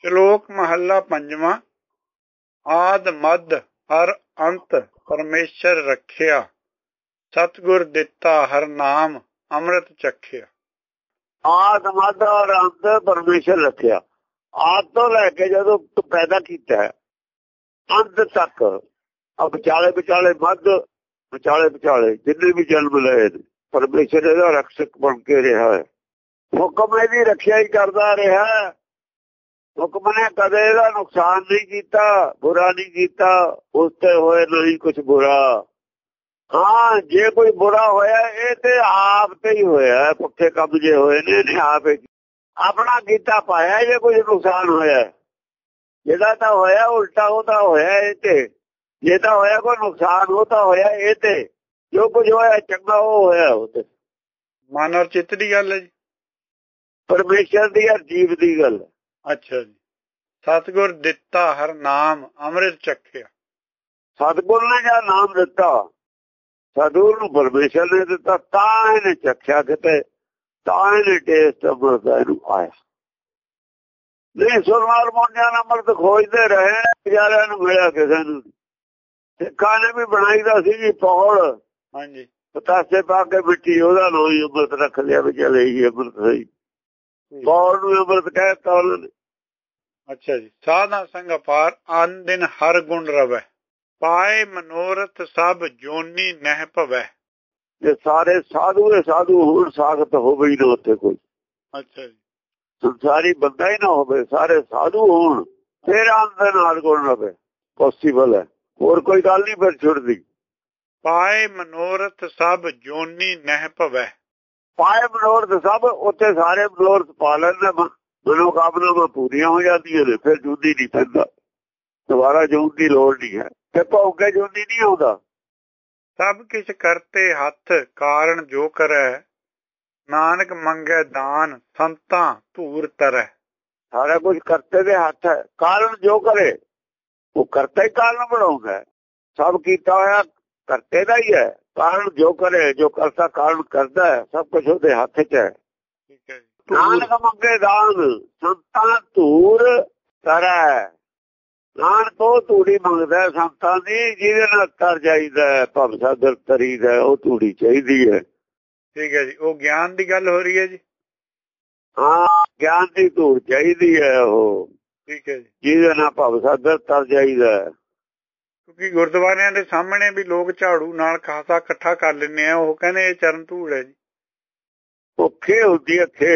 ਸ਼ਲੋਕ ਮਹੱਲਾ ਪੰਜਵਾਂ। ਆਦ ਮਦ ਹਰ ਅੰਤ ਪਰਮੇਸ਼ਰ ਰੱਖਿਆ। ਸਤਗੁਰ ਦਿੱਤਾ ਹਰ ਨਾਮ ਅੰਮ੍ਰਿਤ ਚਖਿਆ। ਆਦ ਮਦ ਔਰ ਅੰਤ ਪਰਮੇਸ਼ਰ ਰੱਖਿਆ। ਆਦ ਤੋਂ ਲੈ ਕੇ ਜਦੋਂ ਪੈਦਾ ਕੀਤਾ ਅੰਤ ਤੱਕ ਆ ਵਿਚਾਲੇ ਵਿਚਾਲੇ ਮਦ, ਵਿਚਾਲੇ ਵਿਚਾਲੇ ਜਿੰਨੇ ਵੀ ਜਨਮ ਲਏ ਪਰਮੇਸ਼ਰ ਇਹਦਾ ਰਖਸ਼ਕ ਬਣ ਕੇ ਰਿਹਾ ਹੈ। ਹੁਕਮ ਇਹਦੀ ਰੱਖਿਆ ਹੀ ਕਰਦਾ ਰਿਹਾ ਹੁਕਮ ਨੇ ਕਦੇ ਇਹਦਾ ਨੁਕਸਾਨ ਨਹੀਂ ਕੀਤਾ ਬੁਰਾ ਨਹੀਂ ਕੀਤਾ ਉਸ ਤੇ ਹੋਏ ਨਹੀਂ ਕੁਝ ਬੁਰਾ। ਹਾਂ ਜੇ ਕੋਈ ਬੁਰਾ ਹੋਇਆ ਇਹ ਤੇ ਆਪ ਤੇ ਹੀ ਹੋਇਆ ਪੁੱਠੇ ਕੰਮ ਜੇ ਹੋਏ ਨੇ ਇਹਨੇ ਆਪ ਹੀ ਆਪਣਾ ਕੀਤਾ ਪਾਇਆ ਜੇ ਕੋਈ ਨੁਕਸਾਨ ਹੋਇਆ। ਜਿਹੜਾ ਤਾਂ ਹੋਇਆ ਉਲਟਾ ਉਹ ਤਾਂ ਹੋਇਆ ਇਹ ਤੇ। ਜੇ ਤਾਂ ਹੋਇਆ ਕੋਈ ਨੁਕਸਾਨ ਉਹ ਤਾਂ ਹੋਇਆ ਇਹ ਤੇ। ਜੋ ਕੁਝ ਹੋਇਆ ਚੰਗਾ ਉਹ ਹੋਇਆ ਉਹ ਤੇ। ਮਨ ਔਰ ਚਿੱਤ ਦੀ ਗੱਲ ਹੈ ਜੀ। ਪਰਮੇਸ਼ਰ ਦੀ ਹਰ ਜੀਵ ਦੀ ਗੱਲ ਹੈ। ਅੱਛਾ ਜੀ। ਸਤਗੁਰ ਦਿੱਤਾ ਹਰ ਨਾਮ ਅੰਮ੍ਰਿਤ ਚਖਿਆ ਸਤਿਗੁਰ ਨੇ ਜਿਹੜਾ ਨਾਮ ਦਿੱਤਾ? ਸਤਿਗੁਰ ਨੂੰ ਪਰਮੇਸ਼ਰ ਨੇ ਦਿੱਤਾ ਤਾਂ ਇਹਨੇ ਚੱਖਿਆ ਕਿਤੇ ਤਾਂ ਇਹਨੇ ਟੇਸਟ ਅਮਰਦਾ ਇਹਨੂੰ ਆਇਆ ਨਹੀਂ ਸੁਰਮਾਲ ਮੁੰਡਿਆਂ ਨਾਲ ਅਮਰਤ ਖੋਜਦੇ ਰਹੇ ਵਿਚਾਰਿਆਂ ਨੂੰ ਮਿਲਿਆ ਕਿਸੇ ਨੂੰ। ਸਿੱਖਾਂ ਨੇ ਵੀ ਬਣਾਈ ਦਾ ਸੀ ਜੀ ਪੌੜ। ਹਾਂਜੀ। ਪਤਾਸੇ ਪਾ ਕੇ ਮਿੱਟੀ ਉਹਦਾ ਹੀ ਅੰਮ੍ਰਿਤ ਰੱਖ ਲਿਆ ਵੀ ਚਲੇ ਹੀ ਅੰਮ੍ਰਿਤ ਸਹੀ। ਪੌੜ ਨੂੰ ਅੰਮ੍ਰਿਤ ਕਹਿਤਾ ਉਹਨਾਂ ਨੇ। ਅੱਛਾ ਜੀ। ਸਾਧਾ ਸੰਗ ਅਪਾਰ ਆਨ ਦਿਨ ਹਰ ਗੁਣ ਰਵੈ। ਪਾਏ ਮਨੋਰਥ ਸਭ ਜੋਨੀ ਨਹਿ ਭਵੈ। ਜੇ ਸਾਰੇ ਸਾਧੂ ਦੇ ਸਾਧੂ ਹੋਣ ਸਾਖਤ ਹੋਵੇ ਨਾ ਉੱਥੇ ਕੋਈ। ਅੱਛਾ ਜੀ। ਸੰਸਾਰੀ ਬੰਦਾ ਹੀ ਨਾ ਹੋਵੇ ਸਾਰੇ ਸਾਧੂ ਹੋਣ ਫਿਰ ਅੰਦਰ ਨਾਲ ਗੁਣ ਰਵੇ। ਪੋਸੀਬਲ ਹੈ। ਹੋਰ ਕੋਈ ਗੱਲ ਨਹੀਂ ਫਿਰ ਛੁੱਟਦੀ। ਪਾਏ ਮਨੋਰਥ ਸਭ ਜੋਨੀ ਨਹਿ ਭਵੈ। ਪਾਏ ਮਨੋਰਥ ਸਭ ਉੱਥੇ ਸਾਰੇ ਮਨੋਰਥ ਪਾ ਲੈਂਦੇ ਮਨੋ ਕਾਮਨਾਵਾਂ ਪੂਰੀਆਂ ਹੋ ਜਾਂਦੀਆਂ ਨੇ ਫਿਰ ਜੁੰਦੀ ਨਹੀਂ ਪੈਂਦਾ। ਦੁਬਾਰਾ ਜੂਨ ਦੀ ਲੋੜ ਨਹੀਂ ਹੈ। ਤੇ ਭੌਂਕੇ ਜੁੰਦੀ ਨਹੀਂ ਆਉਂਦਾ। ਸਭ ਕਿਛ ਕਰਤੇ ਹੱਥ ਕਾਰਨ ਜੋ ਕਰੈ ਨਾਨਕ ਮੰਗੈ ਦਾਨ ਸੰਤਾਂ ਧੂਰ ਤਰੈ। ਸਾਰਾ ਕੁਝ ਕਰਤੇ ਦੇ ਹੱਥ ਹੈ। ਕਾਰਨ ਜੋ ਕਰੇ ਉਹ ਕਰਤਾ ਹੀ ਕਾਰਨ ਬਣਾਉਂਦਾ। ਸਭ ਕੀਤਾ ਹੋਇਆ ਕਰਤੇ ਦਾ ਹੀ ਹੈ। ਕਾਰਨ ਜੋ ਕਰੇ ਜੋ ਕਰਤਾ ਕਾਰਨ ਕਰਦਾ ਹੈ ਸਭ ਕੁਝ ਉਹਦੇ ਹੱਥ 'ਚ ਹੈ। ਠੀਕ ਹੈ ਜੀ। ਨਾਨਕ ਮੰਗੇ ਦਾਨ ਸੰਤਾਂ ਧੂਰ ਕਰੈ। ਨਾਨਕ ਤੋਂ ਧੂੜੀ ਮੰਗਦਾ ਸੰਤਾਂ ਦੀ ਜਿਹਦੇ ਨਾਲ ਤਰ ਜਾਈਦਾ ਭਵ ਸਾਗਰ ਤਰੀਦਾ ਉਹ ਧੂੜੀ ਚਾਹੀਦੀ ਹੈ। ਠੀਕ ਹੈ ਜੀ। ਉਹ ਗਿਆਨ ਦੀ ਗੱਲ ਹੋ ਰਹੀ ਹੈ ਜੀ? ਹਾਂ ਗਿਆਨ ਦੀ ਧੂੜ ਚਾਹੀਦੀ ਹੈ ਉਹ। ਠੀਕ ਹੈ ਜੀ। ਜਿਹਦੇ ਨਾਲ ਭਵ ਸਾਗਰ ਤਰ ਜਾਈਦਾ ਕਿਉਂਕਿ ਗੁਰਦੁਆਰਿਆਂ ਦੇ ਸਾਹਮਣੇ ਵੀ ਲੋਕ ਝਾੜੂ ਨਾਲ ਖਾਸਾ ਇਕੱਠਾ ਕਰ ਲੈਂਦੇ ਆ ਉਹ ਕਹਿੰਦੇ ਇਹ ਚਰਨ ਧੂੜ ਹੈ ਜੀ। ਉਹ ਖੇ ਹੁੰਦੀ ਹੈ ਖੇ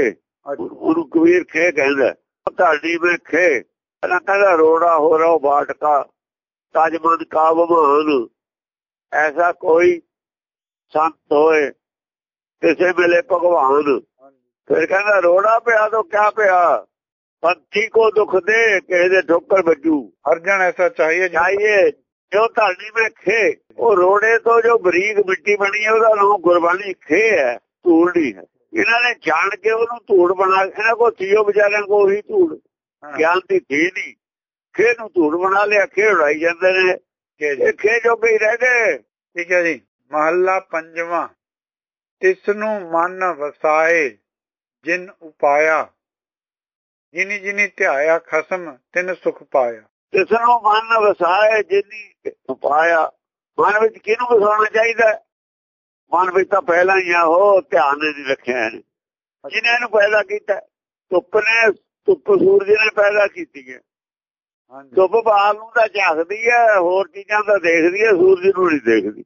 ਉਹਨੂੰ ਕਬੀਰ ਖੇ ਕਹਿੰਦਾ ਤੁਹਾਡੀ ਮੈਂ ਖੇ ਨਾ ਕਹਿੰਦਾ ਰੋੜਾ ਹੋ ਰਹਾ ਬਾਟਕਾ। ਤਜਮਨ ਕਾ ਬਮਾਨ ਐਸਾ ਕੋਈ ਸੰਤ ਹੋਏ ਕਿਸੇ ਵੇਲੇ ਭਗਵਾਨ। ਫਿਰ ਕਹਿੰਦਾ ਰੋੜਾ ਪਿਆ ਤਾਂ ਕਿਆ ਪਿਆ? ਪੰਥੀ ਕੋ ਦੁੱਖ ਦੇ ਕਿਸੇ ਦੇ ਠੋਕਰ ਵੱਜੂ। ਅਰਜਨ ਐਸਾ ਚਾਹੀਏ ਚਾਹੀਏ। ਜੋ ਤੁਹਾਡੀ ਮੈਂ ਖੇ ਉਹ ਰੋੜੇ ਤੋਂ ਜੋ ਬਰੀਕ ਮਿੱਟੀ ਬਣੀ ਹੈ ਉਹਦਾ ਨਾਮ ਗੁਰਬਾਣੀ ਖੇ ਹੈ ਧੂੜ ਨਹੀਂ ਹੈ। ਇਹਨਾਂ ਨੇ ਜਾਣ ਕੇ ਉਹਨੂੰ ਧੂੜ ਬਣਾ ਇਹਨਾਂ ਕੋ ਥੀਓ ਵਿਚਾਰਿਆਂ ਕੋ ਉਹੀ ਧੂੜ। ਗਿਆਨ ਦੀ ਥੀ ਨਹੀਂ। ਖੇ ਨੂੰ ਧੂੜ ਬਣਾ ਲਿਆ ਖੇ ਉਡਾਈ ਜਾਂਦੇ ਨੇ। ਖੇ ਜੋ ਵੀ ਰਹਿ ਗਏ। ਠੀਕ ਹੈ ਜੀ। ਮਹੱਲਾ ਪੰਜਵਾਂ। ਤਿਸ ਨੂੰ ਮਨ ਵਸਾਏ ਜਿਨ ਉਪਾਇਆ। ਜਿਨੀ ਜਿਨੀ ਧਿਆਇਆ ਖਸਮ ਤਿਨ ਸੁਖ ਪਾਇਆ। ਤਿਸ ਨੂੰ ਮਨ ਵਸਾਏ ਜਿਨੀ ਪਾਇਆ। ਮਨ ਵਿੱਚ ਕਿਹਨੂੰ ਵਸਾਉਣਾ ਚਾਹੀਦਾ? ਮਨ ਵਿੱਚ ਤਾਂ ਪਹਿਲਾਂ ਹੀ ਆ ਉਹ ਧਿਆਨ ਨਹੀਂ ਰੱਖਿਆ ਜਿਹਨੇ ਇਹਨੂੰ ਪੈਦਾ ਕੀਤਾ ਧੁੱਪ ਨੇ ਧੁੱਪ ਸੂਰਜ ਨੇ ਪੈਦਾ ਕੀਤੀ ਹੈ। ਧੁੱਪ ਬਾਹਰ ਨੂੰ ਤਾਂ ਝਾਕਦੀ ਹੈ ਹੋਰ ਚੀਜ਼ਾਂ ਤਾਂ ਦੇਖਦੀ ਹੈ ਸੂਰਜ ਨੂੰ ਨਹੀਂ ਦੇਖਦੀ।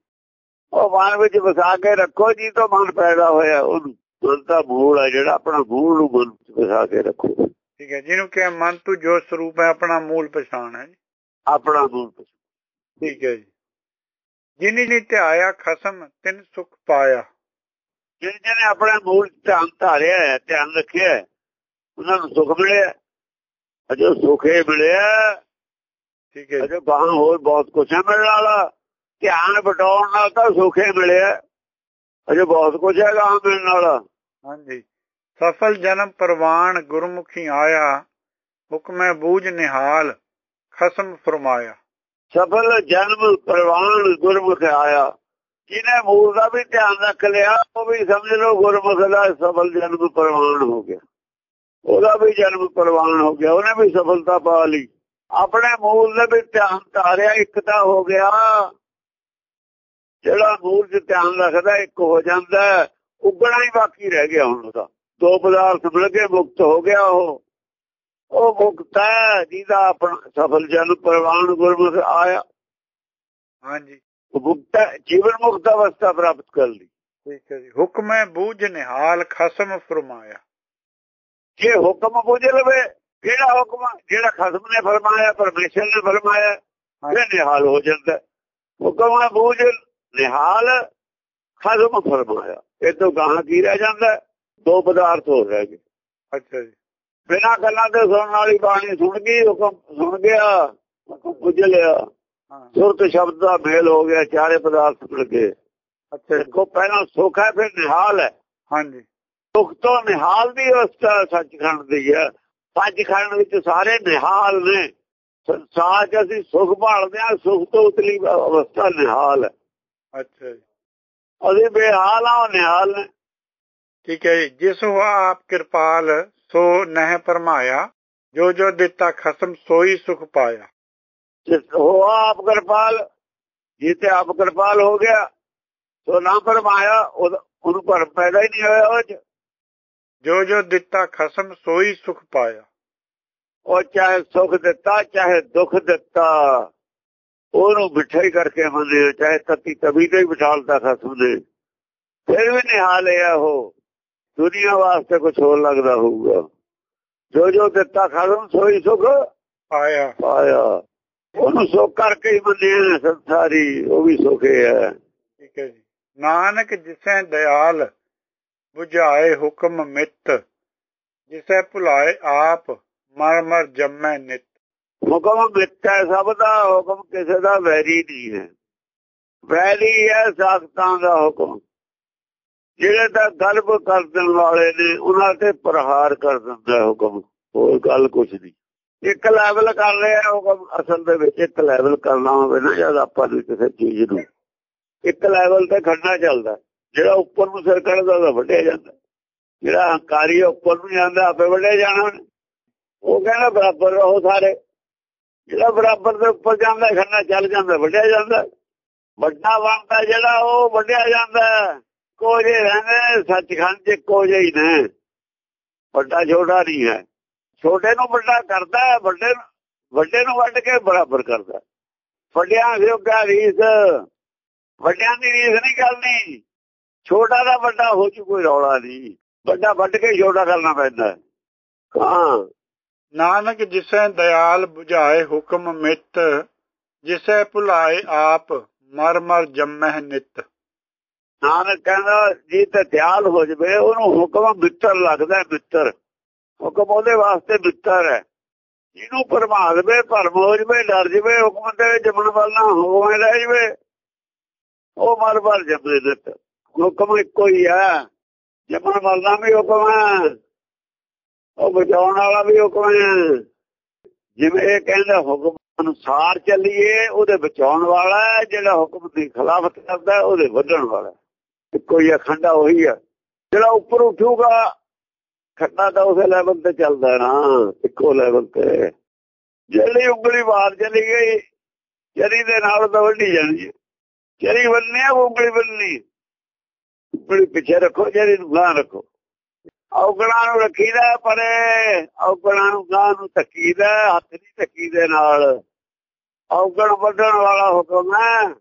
ਉਹ ਮਨ ਵਿੱਚ ਵਸਾ ਕੇ ਰੱਖੋ ਜੀ ਤੋਂ ਮਨ ਪੈਦਾ ਹੋਇਆ ਉਹਨੂੰ। ਮਨ ਦਾ ਮੂਲ ਹੈ ਜਿਹੜਾ ਆਪਣਾ ਮੂਲ ਨੂੰ ਮਨ ਵਿੱਚ ਵਸਾ ਕੇ ਰੱਖੋ। ਠੀਕ ਹੈ ਜਿਹਨੂੰ ਕਿ ਮਨ ਤੂੰ ਜੋ ਸਰੂਪ ਹੈ ਆਪਣਾ ਮੂਲ ਪਛਾਣ ਹੈ ਆਪਣਾ ਮੂਲ ਠੀਕ ਹੈ ਜੀ ਜਿਨੀ ਜਿਨੀ ਧਿਆਇਆ ਖਸਮ ਤਿਨ ਸੁਖ ਪਾਇਆ। ਜਿਹਨੇ ਜਿਹਨੇ ਆਪਣੇ ਮੂਲ ਧਿਆਨ ਧਾਰਿਆ ਹੈ ਧਿਆਨ ਰੱਖਿਆ ਹੈ, ਉਹਨਾਂ ਨੂੰ ਸੁਖ ਮਿਲਿਆ ਅਜੋ ਸੁਖੇ ਮਿਲਿਆ ਠੀਕ ਹੈ ਅਜੋ ਬਾਹਾਂ ਹੋਰ ਬਹੁਤ ਕੁਝ ਹੈ ਮਿਲਣ ਵਾਲਾ। ਧਿਆਨ ਬਟਾਉਣ ਨਾਲ ਤਾਂ ਸੁਖੇ ਮਿਲਿਆ ਅਜੋ ਬਹੁਤ ਕੁਝ ਹੈ ਗਾਂ ਮਿਲਣ ਵਾਲਾ। ਹਾਂਜੀ। ਸਫਲ ਜਨਮ ਪ੍ਰਵਾਨ ਗੁਰਮੁਖੀ ਆਇਆ ਹੁਕਮੈ ਬੂਝ ਨਿਹਾਲ ਖਸਮ ਫਰਮਾਇਆ। ਸਫਲ ਜਨਮ ਪ੍ਰਵਾਨ ਗੁਰਮੁਖ ਆਇਆ। ਜਿਹਨੇ ਮੂਲ ਦਾ ਵੀ ਧਿਆਨ ਰੱਖ ਲਿਆ, ਉਹ ਵੀ ਸਮਝ ਲਓ ਗੁਰਮੁਖ ਦਾ ਸਫਲ ਜਨਮ ਪ੍ਰਵਾਨ ਹੋ ਗਿਆ। ਉਹਦਾ ਵੀ ਜਨਮ ਪ੍ਰਵਾਨ ਹੋ ਗਿਆ, ਉਹਨੇ ਵੀ ਸਫਲਤਾ ਪਾ ਲਈ। ਆਪਣੇ ਮੂਲ ਦੇ ਵਿੱਚ ਧਿਆਨ ਧਾਰਿਆ, ਇੱਕ ਤਾਂ ਹੋ ਗਿਆ। ਜਿਹੜਾ ਮੂਲ 'ਚ ਧਿਆਨ ਰੱਖਦਾ, ਇੱਕ ਹੋ ਜਾਂਦਾ, ਉਗਣਾ ਹੀ ਬਾਕੀ ਰਹਿ ਗਿਆ ਹੁਣ ਉਹਦਾ। ਦੋ ਪਦਾਰਥ ਮਿਲ ਕੇ ਮੁਕਤ ਹੋ ਗਿਆ ਉਹ। ਉਹ ਮੁਕਤ ਹੈ ਜਿਹਦਾ ਆਪਣਾ ਸਫਲ ਜਨ ਪ੍ਰਵਾਨ ਗੁਰਮੁਖ ਆਇਆ। ਹਾਂਜੀ। ਮੁਕਤ ਜੀਵਨ ਮੁਕਤ ਅਵਸਥਾ ਪ੍ਰਾਪਤ ਕਰ ਲਈ। ਠੀਕ ਹੈ ਜੀ। ਹੁਕਮੇ ਬੂਝ ਨਿਹਾਲ ਖਸਮ ਫਰਮਾਇਆ। ਜੇ ਹੁਕਮ ਬੁਝ ਲਵੇ ਕਿਹੜਾ ਹੁਕਮ? ਜਿਹੜਾ ਖਸਮ ਨੇ ਫਰਮਾਇਆ ਪਰਮੇਸ਼ਰ ਨੇ ਫਰਮਾਇਆ ਇਹ ਨਿਹਾਲ ਹੋ ਜਾਂਦਾ ਹੁਕਮ ਹੈ ਬੂਝ ਨਿਹਾਲ ਖਸਮ ਫਰਮਾਇਆ। ਇਹ ਤੋਂ ਗਾਹਾਂ ਕੀ ਰਹਿ ਜਾਂਦਾ ਦੋ ਪਦਾਰਥ ਹੋ ਰਹਿ ਗਏ। ਅੱਛਾ ਜੀ। ਬਿਨਾਂ ਗੱਲਾਂ ਤੇ ਸੁਣਨ ਵਾਲੀ ਬਾਣੀ ਸੁਣ ਗਈ ਹੁਕਮ ਸੁਣ ਗਿਆ ਬੁੱਝ ਲਿਆ। ਹਾਂ। ਸੁਰਤ ਸ਼ਬਦ ਦਾ ਮੇਲ ਹੋ ਗਿਆ ਚਾਰੇ ਪਦਾਰਥ ਮਿਲ ਗਏ। ਅੱਛਾ ਦੇਖੋ ਪਹਿਲਾਂ ਸੁੱਖ ਹੈ ਫਿਰ ਨਿਹਾਲ ਹੈ। ਹਾਂਜੀ। ਸੁਖ ਤੋਂ ਨਿਹਾਲ ਦੀ ਅਵਸਥਾ ਸੱਚਖੰਡ ਦੀ ਹੈ। ਸੱਚਖੰਡ ਵਿੱਚ ਸਾਰੇ ਨਿਹਾਲ ਨੇ। ਸੰਸਾਰ 'ਚ ਅਸੀਂ ਸੁਖ ਭਾਲਦੇ ਹਾਂ ਸੁਖ ਤੋਂ ਉਤਲੀ ਅਵਸਥਾ ਨਿਹਾਲ ਹੈ। ਅੱਛਾ ਜੀ। ਅਸੀਂ ਬੇਹਾਲ ਹਾਂ ਉਹ ਨਿਹਾਲ ਨੇ। ਠੀਕ ਹੈ ਜੀ। ਜਿਸ ਹੁਆ ਆਪ ਕਿਰਪਾਲ ਸੋ ਨਹਿ ਪਰਮਾਇਆ ਜੋ ਜੋ ਦਿੱਤਾ ਖਸਮ ਸੋਈ ਸੁਖ ਪਾਇਆ। ਹੋ ਆਪ ਕਿਰਪਾਲ ਜਿੱਤੇ ਆਪ ਕਿਰਪਾਲ ਹੋ ਗਿਆ ਸੋ ਨਾ ਪਰਮਾਇਆ ਉਹ- ਉਹਨੂੰ ਭਰ ਪੈਦਾ ਹੀ ਨਹੀਂ ਹੋਇਆ ਉਹ ਜੋ ਜੋ ਦਿੱਤਾ ਖਸਮ ਸੋਈ ਸੁਖ ਪਾਇਆ। ਉਹ ਚਾਹੇ ਸੁਖ ਦਿੱਤਾ ਚਾਹੇ ਦੁੱਖ ਦਿੱਤਾ ਉਹਨੂੰ ਬਿਠਾਈ ਕਰਕੇ ਮੰਨੇ ਚਾਹੇ ਤਤੀ ਤਵੀ ਤੇ ਹੀ ਬਿਠਾਲਦਾ ਖਸਮ ਨੇ ਫਿਰ ਵੀ ਨਿਹਾਲ ਹੈ ਉਹ। ਦੁਨੀਆ ਵਾਸਤੇ ਕੁਝ ਹੋਰ ਲੱਗਦਾ ਹੋਊਗਾ। ਜੋ ਜੋ ਦਿੱਤਾ ਖਸਮ ਸੋਈ ਸੁਖ ਪਾਇਆ ਪਾਇਆ। ਉਹਨੂੰ ਸੁਖ ਕਰਕੇ ਹੀ ਮੰਨੇ ਸੰਸਾਰੀ ਉਹ ਵੀ ਸੁਖੇ ਹੈ ਠੀਕ ਹੈ ਜੀ। ਨਾਨਕ ਜਿਸੈ ਦਇਆਲ 부ਝਾਏ ਹੁਕਮ ਮਿੱਤ ਜਿਸੈ ਭੁਲਾਏ ਆਪ ਮਰ ਮਰ ਜੰਮੈ ਨਿਤ। ਹੁਕਮ ਮਿੱਥ ਹੈ ਸਭ ਦਾ ਹੁਕਮ ਕਿਸੇ ਦਾ ਵੈਰੀ ਨਹੀਂ ਹੈ। ਵੈਰੀ ਹੈ ਸਾਖਤਾਂ ਦਾ ਹੁਕਮ। ਜਿਹੜੇ ਤਾਂ ਗਲਬ ਕਰ ਦੇਣ ਵਾਲੇ ਨੇ, ਉਹਨਾਂ ਤੇ ਪ੍ਰਹਾਰ ਕਰ ਦਿੰਦਾ ਹੁਕਮ। ਹੋਰ ਗੱਲ ਕੁਛ ਨਹੀਂ। ਇੱਕ ਲੈਵਲ ਕਰ ਰਿਹਾ ਹੁਕਮ, ਅਸਲ ਦੇ ਵਿੱਚ ਇੱਕ ਲੈਵਲ ਕਰਨਾ ਹੋਵੇ ਨਾ, ਜਦ ਆਪਾਂ ਨੂੰ ਕਿਸੇ ਚੀਜ਼ ਨੂੰ। ਇੱਕ ਲੈਵਲ ਤੇ ਖੜਨਾ ਚੱਲਦਾ ਜਿਹੜਾ ਉੱਪਰ ਨੂੰ ਸਿਰ ਕੱਢਦਾ ਉਹ ਵੱਢਿਆ ਜਾਂਦਾ ਜਿਹੜਾ ਹੰਕਾਰੀ ਉੱਪਰ ਨੂੰ ਜਾਂਦਾ, ਆਪੇ ਵੱਢਿਆ ਜਾਣਾ ਉਹ ਕਹਿੰਦਾ ਬਰਾਬਰ ਰਹੋ ਸਾਰੇ। ਜਿਹੜਾ ਬਰਾਬਰ ਦੇ ਉੱਪਰ ਜਾਂਦਾ ਖੰਨਾ ਚੱਲ ਜਾਂਦਾ ਵੱਡਿਆ ਜਾਂਦਾ। ਵੱਡਾ ਬਣਦਾ ਜਿਹੜਾ ਉਹ ਵੱਡਿਆ ਜਾਂਦਾ ਕੋਜੇ ਰਹਿੰਦੇ ਸੱਚਖੰਡ ਚ ਕੋਜੇ ਹੀ ਨੇ। ਵੱਡਾ ਛੋਟਾ ਨਹੀਂ ਹੈ। ਛੋਟੇ ਨੂੰ ਵੱਡਾ ਕਰਦਾ ਹੈ, ਵੱਡੇ ਵੱਡੇ ਨੂੰ ਵੱਢ ਕੇ ਬਰਾਬਰ ਕਰਦਾ ਵੱਡਿਆਂ ਸਿਓਗਾ ਰੀਸ। ਵੱਡਿਆਂ ਦੀ ਰੀਸ ਨਹੀਂ ਕਰਨੀ। ਛੋਟਾ ਦਾ ਵੱਡਾ ਹੋ ਚੁ ਕੋਈ ਰੌਲਾ ਨਹੀਂ। ਵੱਡਾ ਵੱਢ ਕੇ ਛੋਟਾ ਕਰਨਾ ਪੈਂਦਾ ਹਾਂ। ਨਾਨਕ ਜਿਸੈ ਦਇਆਲ 부ਝਾਏ ਹੁਕਮ ਮਿੱਤ, ਜਿਸੈ ਭੁਲਾਏ ਆਪ ਮਰ ਮਰ ਜੰਮਹਿ ਨਿਤ। ਨਾਨਕ ਕਹਿੰਦਾ, ਜੀ ਤੇ ਦਿਆਲ ਹੋ ਜਵੇ, ਉਹਨੂੰ ਹੁਕਮ ਮਿੱਤਰ ਲੱਗਦਾ ਮਿੱਤਰ ਹੁਕਮ ਉਹਦੇ ਵਾਸਤੇ ਮਿੱਤਰ ਹੈ। ਜਿਹਨੂੰ ਪਰਮਾ ਦੇਵੇ, ਭਰਮ ਹੋ ਜਵੇ, ਡਰ ਜਵੇ, ਹੁਕਮ ਦੇ ਜਮਨ ਵਾਲਾ ਹੋਵੇ, ਰਹਿ ਜਵੇ, ਉਹ ਮਰ ਮਰ ਜੰਮੇ ਨਿਤ ਹੁਕਮ ਇੱਕੋ ਹੀ ਹੈ। ਜਮਨ ਵਾਲਾ ਵੀ ਹੁਕਮ ਹੈ, ਉਹ ਬਚਾਉਣ ਵਾਲਾ ਵੀ ਹੁਕਮ ਹੈ। ਜਿਵੇਂ ਇਹ ਕਹਿੰਦਾ, ਹੁਕਮ ਅਨੁਸਾਰ ਚੱਲੀਏ, ਉਹਦੇ ਬਚਾਉਣ ਵਾਲਾ ਜਿਹੜਾ ਹੁਕਮ ਦੀ ਖਿਲਾਫਤ ਕਰਦਾ ਉਹਦੇ ਵੱਢਣ ਵਾਲਾ ਇੱਕੋ ਹੀ ਖੰਡਾ ਉਹੀ ਹੈ ਜਿਹੜਾ ਉੱਪਰ ਉੱਠੂਗਾ, ਖੰਡਾ ਤਾਂ ਉਸੇ ਲੈਵਲ ਤੇ ਚੱਲਦਾ ਨਾ, ਇੱਕੋ ਲੈਵਲ ਤੇ। ਜਿਹੜੀ ਉਂਗਲੀ ਬਾਹਰ ਚਲੀ ਗਈ, ਚਰੀ ਦੇ ਨਾਲ ਤਾਂ ਵੱਢੀ ਜਾਣੀ ਚਰੀ ਬੰਨਣੀ ਉਂਗਲੀ ਬੰਨਣੀ ਉਂਗਲੀ ਪਿੱਛੇ ਰੱਖੋ, ਚਰੀ ਨੂੰ ਗਾਂ ਰੱਖੋ। ਔਗਣਾ ਨੂੰ ਰੱਖੀਦਾ, ਪਰੇ ਔਗਣਾ ਨੂੰ ਗਾਂ ਨੂੰ ਧੱਕੀਦਾ, ਹੱਥ ਨਹੀਂ ਧੱਕੀ ਦੇ ਨਾਲ। ਔਗਣ ਵੱਢਣ ਵਾਲਾ ਹੁਕਮ ਹੈ।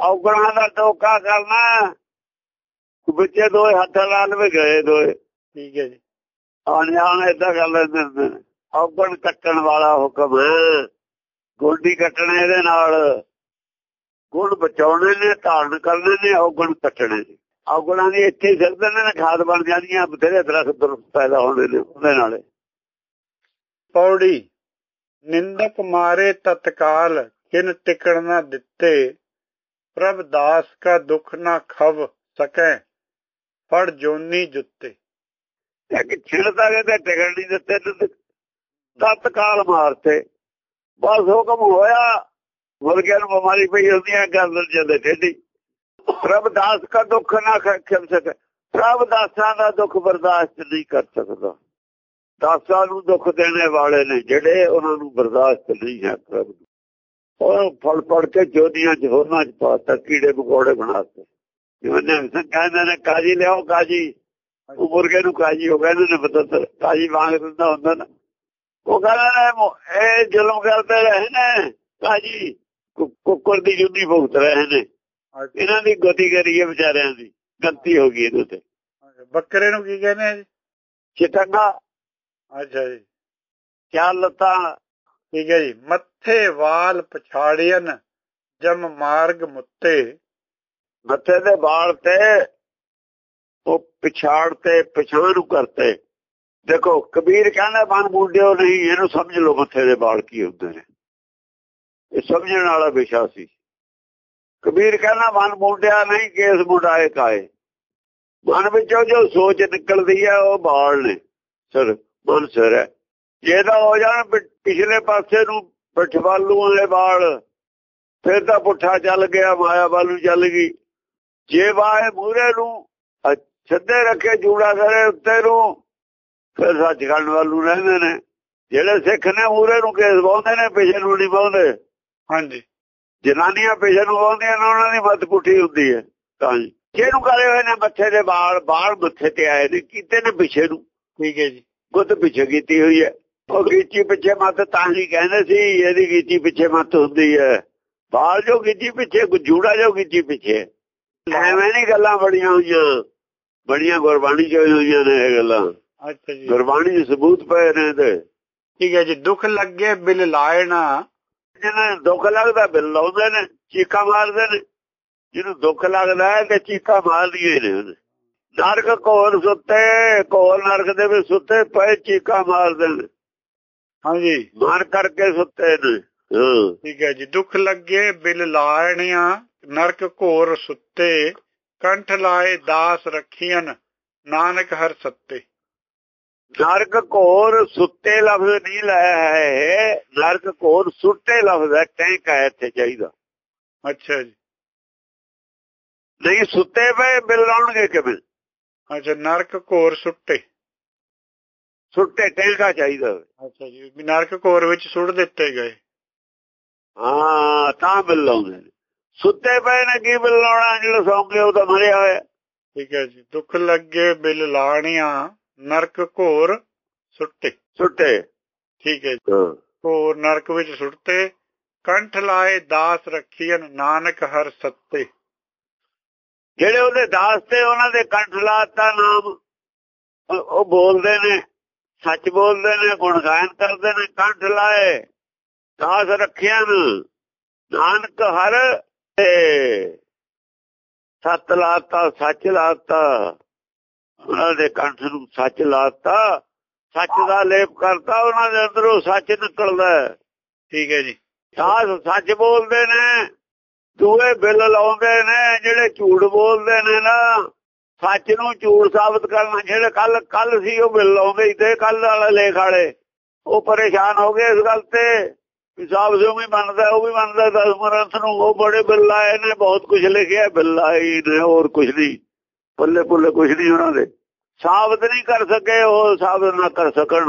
ਔਗਣਾ ਦਾ ਟੋਕਾ ਕਰਨਾ। ਵਿੱਚੇ ਦੋਏ ਹੱਥ ਲਾ ਲਵੇ ਗਏ ਦੋਏ। ਠੀਕ ਹੈ ਜੀ। ਆਣੇ ਆਣੇ ਇਦਾਂ ਹੁੰਦੇ ਨੇ। ਔਗਣ ਕੱਟਣ ਵਾਲਾ ਹੁਕਮ ਗੋਡੀ ਕੱਟਣੇ ਇਹਦੇ ਨਾਲ ਗੁਣ ਬਚਾਉਣੇ ਨੇ ਧਾਰਨ ਕਰਨੇ ਨੇ ਔਗਣ ਕੱਟਣੇ ਨੇ। ਔਗਣਾਂ ਦੀ ਇੱਥੇ ਹੀ ਸਿਰ ਦਿੰਦੇ ਨੇ ਖਾਦ ਬਣ ਜਾਂਦੀਆਂ ਬਥੇਰੇ ਦਰਖਤ ਪੈਦਾ ਹੋਣੇ ਨੇ ਉਹਦੇ ਨਾਲੇ। ਪੌੜੀ ਨਿੰਦਕ ਮਾਰੇ ਤਤਕਾਲ ਕਿਨ ਟਿਕਣ ਨਾ ਦਿੱਤੇ। ਪ੍ਰਭ ਦਾਸ ਕਾ ਦੁਖ ਨਾ ਖਵ ਸਕੈ। ਫੜ ਜੋਨੀ ਜੁੱਤੇ। ਇੱਕ ਛਿੜਦਾ ਗਏ ਟਿਕਣ ਨਹੀਂ ਦਿੱਤੇ, ਤੇ ਤਤਕਾਲ ਮਾਰਤੇ। ਬਸ ਹੁਕਮ ਹੋਇਆ, ਮੁਰਗਿਆਂ ਨੂੰ ਬਿਮਾਰੀ ਪਈ ਹੁੰਦੀ ਹੈ ਗਰਦਨ ਜਾਂਦੇ ਟੇਢੀ ਪ੍ਰਭ ਦਾਸ ਕਾ ਦੁੱਖ ਨਾ ਖਿਮ ਸਕੇ। ਪ੍ਰਭ ਦਾਸਾਂ ਦਾ ਦੁੱਖ ਬਰਦਾਸ਼ਤ ਨਹੀਂ ਕਰ ਸਕਦਾ। ਦਾਸਾਂ ਨੂੰ ਦੁੱਖ ਦੇਣੇ ਵਾਲੇ ਨੇ, ਜਿਹੜੇ ਉਹਨਾਂ ਨੂੰ ਬਰਦਾਸ਼ਤ ਨਹੀਂ ਹੈ ਪ੍ਰਭੂ ਉਹ ਫੜ ਫੜ ਕੇ ਜੋਦੀਆਂ ਚ ਹੋਰਨਾਂ ਚ ਪਾਤਾ ਕੀੜੇ ਮਕੌੜੇ ਬਣਾਤੇ ਕਹਿੰਦੇ ਨੇ ਕਾਜੀ ਲਿਆਓ ਕਾਜੀ। ਉਹ ਮੁਰਗੇ ਨੂੰ ਕਾਜੀ ਹੋ ਕਹਿੰਦੇ ਨੇ ਬਤਰ ਕਾਜੀ ਵਾਂਗ ਦਿੰਦਾ ਹੁੰਦਾ ਨਾ। ਉਹ ਕਹਿੰਦਾ ਇਹ ਜ਼ੁਲਮ ਕਰਦੇ ਰਹੇ ਨੇ ਕਾਜੀ। ਕੁੱਕਰ ਦੀ ਜੁੱਦੀ ਭੁਗਤ ਰਹੇ ਨੇ। ਇਹਨਾਂ ਦੀ ਗਤੀ ਕਰੀਏ ਵਿਚਾਰਿਆਂ ਦੀ ਗਲਤੀ ਹੋ ਗਈ ਇਹਦੇ ਤੇ। ਬੱਕਰੇ ਨੂੰ ਕੀ ਕਹਿੰਦੇ ਆ ਜੀ? ਚਿਟੰਗਾ ਅੱਛਾ ਜੀ। ਚਾਰ ਲੱਤਾਂ। ਠੀਕ ਹੈ ਜੀ। ਮੱਥੇ ਵਾਲ ਪਛਾੜੀਆਂ ਜਮ ਮਾਰਗ ਮੁੱਤੇ। ਮੱਥੇ ਦੇ ਵਾਲ ਤੇ, ਉਹ ਪਿਛਾੜ ਤੇ ਪਛਾਣ ਕਰਤੇ। ਦੇਖੋ, ਕਬੀਰ ਕਹਿੰਦਾ ਮਨ ਮੁੰਡਿਓ ਨਹੀਂ, ਇਹਨੂੰ ਸਮਝ ਲਓ ਮੱਥੇ ਦੇ ਵਾਲ ਕੀ ਹੁੰਦੇ ਨੇ। ਇਹ ਸਮਝਣ ਵਾਲਾ ਵਿਸ਼ਾ ਸੀ। ਕਬੀਰ ਕਹਿੰਦਾ ਮਨ ਮੁੰਡਿਆ ਨਹੀਂ, ਕੇਸ ਮੁੰਡਾਏ ਕਾਏ? ਮਨ ਵਿੱਚੋਂ ਜੋ ਸੋਚ ਨਿਕਲਦੀ ਹੈ ਉਹ ਵਾਲ ਨੇ। ਸਰ, ਮਨ ਸਰ ਹੈ। ਜੇ ਤਾਂ ਹੋ ਜਾਣ ਪਿਛਲੇ ਪਾਸੇ ਨੂੰ ਪਠਵਾਲੂ ਵਾਲੇ ਬਾਲ ਫਿਰ ਤਾਂ ਪੁੱਠਾ ਚੱਲ ਗਿਆ, ਮਾਇਆ ਵਾਲੂ ਚੱਲ ਗਈ। ਜੇ ਵਾਏ ਮੂਰੇ ਨੂੰ ਸਿੱਧੇ ਰੱਖੇ ਜੂੜਾ ਕਰੇ ਉੱਤੇ ਨੂੰ ਫਿਰ ਸੱਚਖੰਡ ਵਾਲੂ ਰਹਿੰਦੇ ਨੇ। ਜਿਹੜੇ ਸਿੱਖ ਨੇ ਮੂਰੇ ਨੂੰ ਕੇਸ ਪਾਉਂਦੇ ਨੇ ਪਿਛੇ ਨੂੰ ਨਹੀਂ ਪਾਉਂਦੇ। ਹਾਂਜੀ। ਜਨਾਨੀਆਂ ਪਿਛੇ ਨੂੰ ਪਾਉਂਦੀਆਂ ਨੇ ਉਹਨਾਂ ਦੀ ਮੱਤ ਪੁੱਠੀ ਹੁੰਦੀ ਹੈ। ਤਾਂ ਜਿਹਨੂੰ ਕਰੇ ਹੋਏ ਨੇ ਮੱਥੇ ਦੇ ਵਾਲ? ਵਾਲ ਮੱਥੇ ਤੇ ਆਏ ਨੇ ਕੀਤੇ ਨੇ ਪਿਛੇ ਨੂੰ। ਠੀਕ ਹੈ ਜੀ। ਗੁੱਤ ਪਿੱਛੇ ਕੀਤੀ ਹੋਈ ਹੈ। ਉਹ ਗੀਚੀ ਪਿੱਛੇ ਮੱਤ ਤਾਂ ਹੀ ਕਹਿੰਦੇ ਸੀ ਇਹਦੀ ਗੀਚੀ ਪਿੱਛੇ ਮੱਤ ਹੁੰਦੀ ਹੈ। ਬਾਲ ਜੋ ਗੀਚੀ ਪਿੱਛੇ ਜੂੜਾ ਜੋ ਗੀਚੀ ਪਿੱਛੇ। ਐਵੇਂ ਨਹੀਂ ਗੱਲਾਂ ਬੜੀਆਂ ਹੋਈਆਂ। ਬੜੀਆਂ ਗੁਰਬਾਣੀ ਚ ਹੋਈਆਂ ਨੇ ਇਹ ਗੱਲਾਂ। ਅੱਛਾ ਜੀ। ਗੁਰਬਾਣੀ ਦੇ ਸਬੂਤ ਪਏ ਨੇ ਤੇ ਠੀਕ ਹੈ ਜੀ ਦੁੱਖ ਲੱਗੇ ਬਿਲ ਲਾਇਣਾ। ਜਿਹਨਾਂ ਦੁੱਖ ਲੱਗਦਾ ਬਿਲ ਲਾਉਂਦੇ ਨੇ ਚੀਕਾ ਮਾਰਦੇ ਨੇ। ਜਿਹਨੂੰ ਦੁੱਖ ਲੱਗਦਾ ਹੈ ਤੇ ਚੀਕਾ ਮਾਰਦੀਆਂ ਨੇ ਨਰਕ ਕੋਲ ਸੁੱਤੇ ਕੋਲ ਨਰਕ ਦੇ ਵਿੱਚ ਸੁੱਤੇ ਪਏ ਚੀਕਾ ਮਾਰਦੇ ਨੇ। ਹਾਂਜੀ। ਮਾਰ ਕਰਕੇ ਸੁੱਤੇ ਨੇ। ਠੀਕ ਹੈ ਜੀ ਦੁੱਖ ਲੱਗੇ ਬਿਲ ਲਾਇਣੀਆਂ। ਨਰਕ ਘੋਰ ਸੁੱਤੇ ਕੰਠ ਲਾਏ ਦਾਸ ਰੱਖੀਆਂ ਨਾਨਕ ਹਰ ਸੱਤੇ। ਨਰਕ ਘੋਰ ਸੁੱਤੇ ਲਫ਼ਜ਼ ਨਹੀਂ ਲਾਇਆ ਹੈ ਨਰਕ ਘੋਰ ਸੁੱਤੇ ਲਫ਼ਜ਼ ਹੈ ਟੈਂਕ ਹੈ ਇੱਥੇ ਚਾਹੀਦਾ। ਅੱਛਾ ਜੀ। ਨਹੀਂ ਸੁੱਤੇ ਪਏ ਬਿਲ ਲਾਉਣਗੇ ਕਿਵੇਂ? ਅੱਛਾ ਨਰਕ ਘੋਰ ਸੁੱਟੇ। ਸੁੱਟੇ ਟੈਂਕਾ ਚਾਹੀਦਾ ਅੱਛਾ ਜੀ ਨਰਕ ਘੋਰ ਵਿੱਚ ਸੁੱਟ ਦਿੱਤੇ ਗਏ। ਹਾਂ ਤਾਂ ਬਿਲ ਲਾਉਂਦੇ ਸੁੱਤੇ ਪਏ ਨੇ ਕੀ ਬਿਲ ਲਾਉਣਾ? ਜਿਹੜਾ ਸੌਂ ਗਿਆ ਉਹ ਤਾਂ ਮਰਿਆ ਹੋਇਆ। ਠੀਕ ਹੈ ਜੀ। ਦੁੱਖ ਲੱਗੇ ਬਿਲ ਲਾਣੀਆਂ ਨਰਕ ਘੋਰ ਸੁੱਟੇ। ਸੁੱਟੇ। ਠੀਕ ਹੈ ਜੀ। ਘੋਰ ਨਰਕ ਵਿੱਚ ਸੁੱਟਤੇ ਕੰਠ ਲਾਏ ਦਾਸ ਰੱਖੀਆਂ ਨਾਨਕ ਹਰ ਸੱਤੇ। ਜਿਹੜੇ ਉਹਦੇ ਦਾਸ ਤੇ ਉਹਨਾਂ ਦੇ ਕੰਠ ਲਾਤਾ ਨਾਮ ਉਹ ਬੋਲਦੇ ਨੇ ਸੱਚ ਬੋਲਦੇ ਨੇ ਗੁਣ ਗਾਇਨ ਕਰਦੇ ਨੇ। ਕੰਠ ਲਾਏ ਦਾਸ ਰੱਖਿਆ ਨਾਨਕ ਹਰ ਸੱਤ ਲਾਤਾ ਸੱਚ ਲਾਤਾ। ਉਹਨਾਂ ਦੇ ਕੰਠ ਨੂੰ ਸੱਚ ਲਾਤਾ। ਸੱਚ ਦਾ ਲੇਪ ਕਰਤਾ ਉਹਨਾਂ ਦੇ ਅੰਦਰੋਂ ਸੱਚ ਨਿਕਲਦਾ ਠੀਕ ਹੈ ਜੀ। ਦਾਸ ਸੱਚ ਬੋਲਦੇ ਨੇ ਦੂਏ ਬਿੱਲ ਲਾਉਂਦੇ ਨੇ ਜਿਹੜੇ ਝੂਠ ਬੋਲਦੇ ਨੇ ਨਾ ਸੱਚ ਨੂੰ ਝੂਠ ਸਾਬਤ ਕਰਨਾ ਜਿਹੜੇ ਕੱਲ ਕੱਲ ਸੀ ਉਹ ਬਿੱਲ ਲਾਉਂਦੇ ਤੇ ਕੱਲ ਵਾਲੇ ਲੇਖ ਵਾਲੇ। ਉਹ ਪਰੇਸ਼ਾਨ ਹੋ ਗਏ ਇਸ ਗੱਲ ਤੇ। ਹਿਸਾਬ ਜੋ ਵੀ ਮੰਨਦਾ, ਉਹ ਵੀ ਮੰਨਦਾ ਦਸਮਰੰਥ ਨੂੰ ਉਹ ਬੜੇ ਬਿੱਲ ਆਏ ਨੇ ਬਹੁਤ ਕੁਝ ਲਿਖਿਆ, ਬਿੱਲ ਆਏ ਨੇ, ਹੋਰ ਕੁਝ ਨਹੀਂ। ਪੱਲੇ ਪੁੱਲੇ ਕੁਝ ਨਹੀਂ ਉਹਨਾਂ ਦੇ। ਸਾਬਤ ਨਹੀਂ ਕਰ ਸਕੇ, ਉਹ ਸਾਬਤ ਨਾ ਕਰ ਸਕਣ।